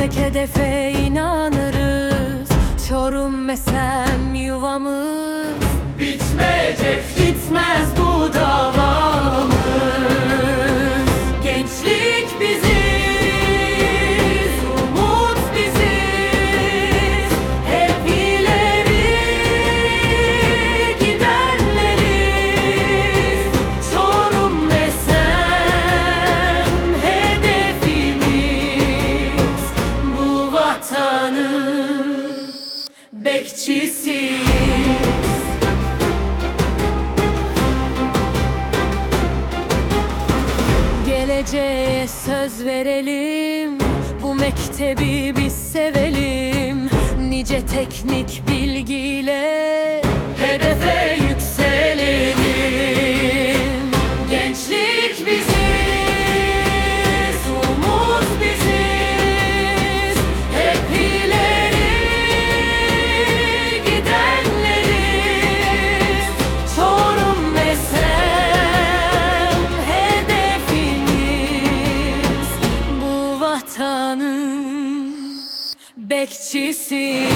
Tek hedefe inanırız. Çorum mesem yuvamız. Bitmeyecek Geleceğe söz verelim. Bu mektebi biz sevelim. Nice teknik bilgiyle bekçisi.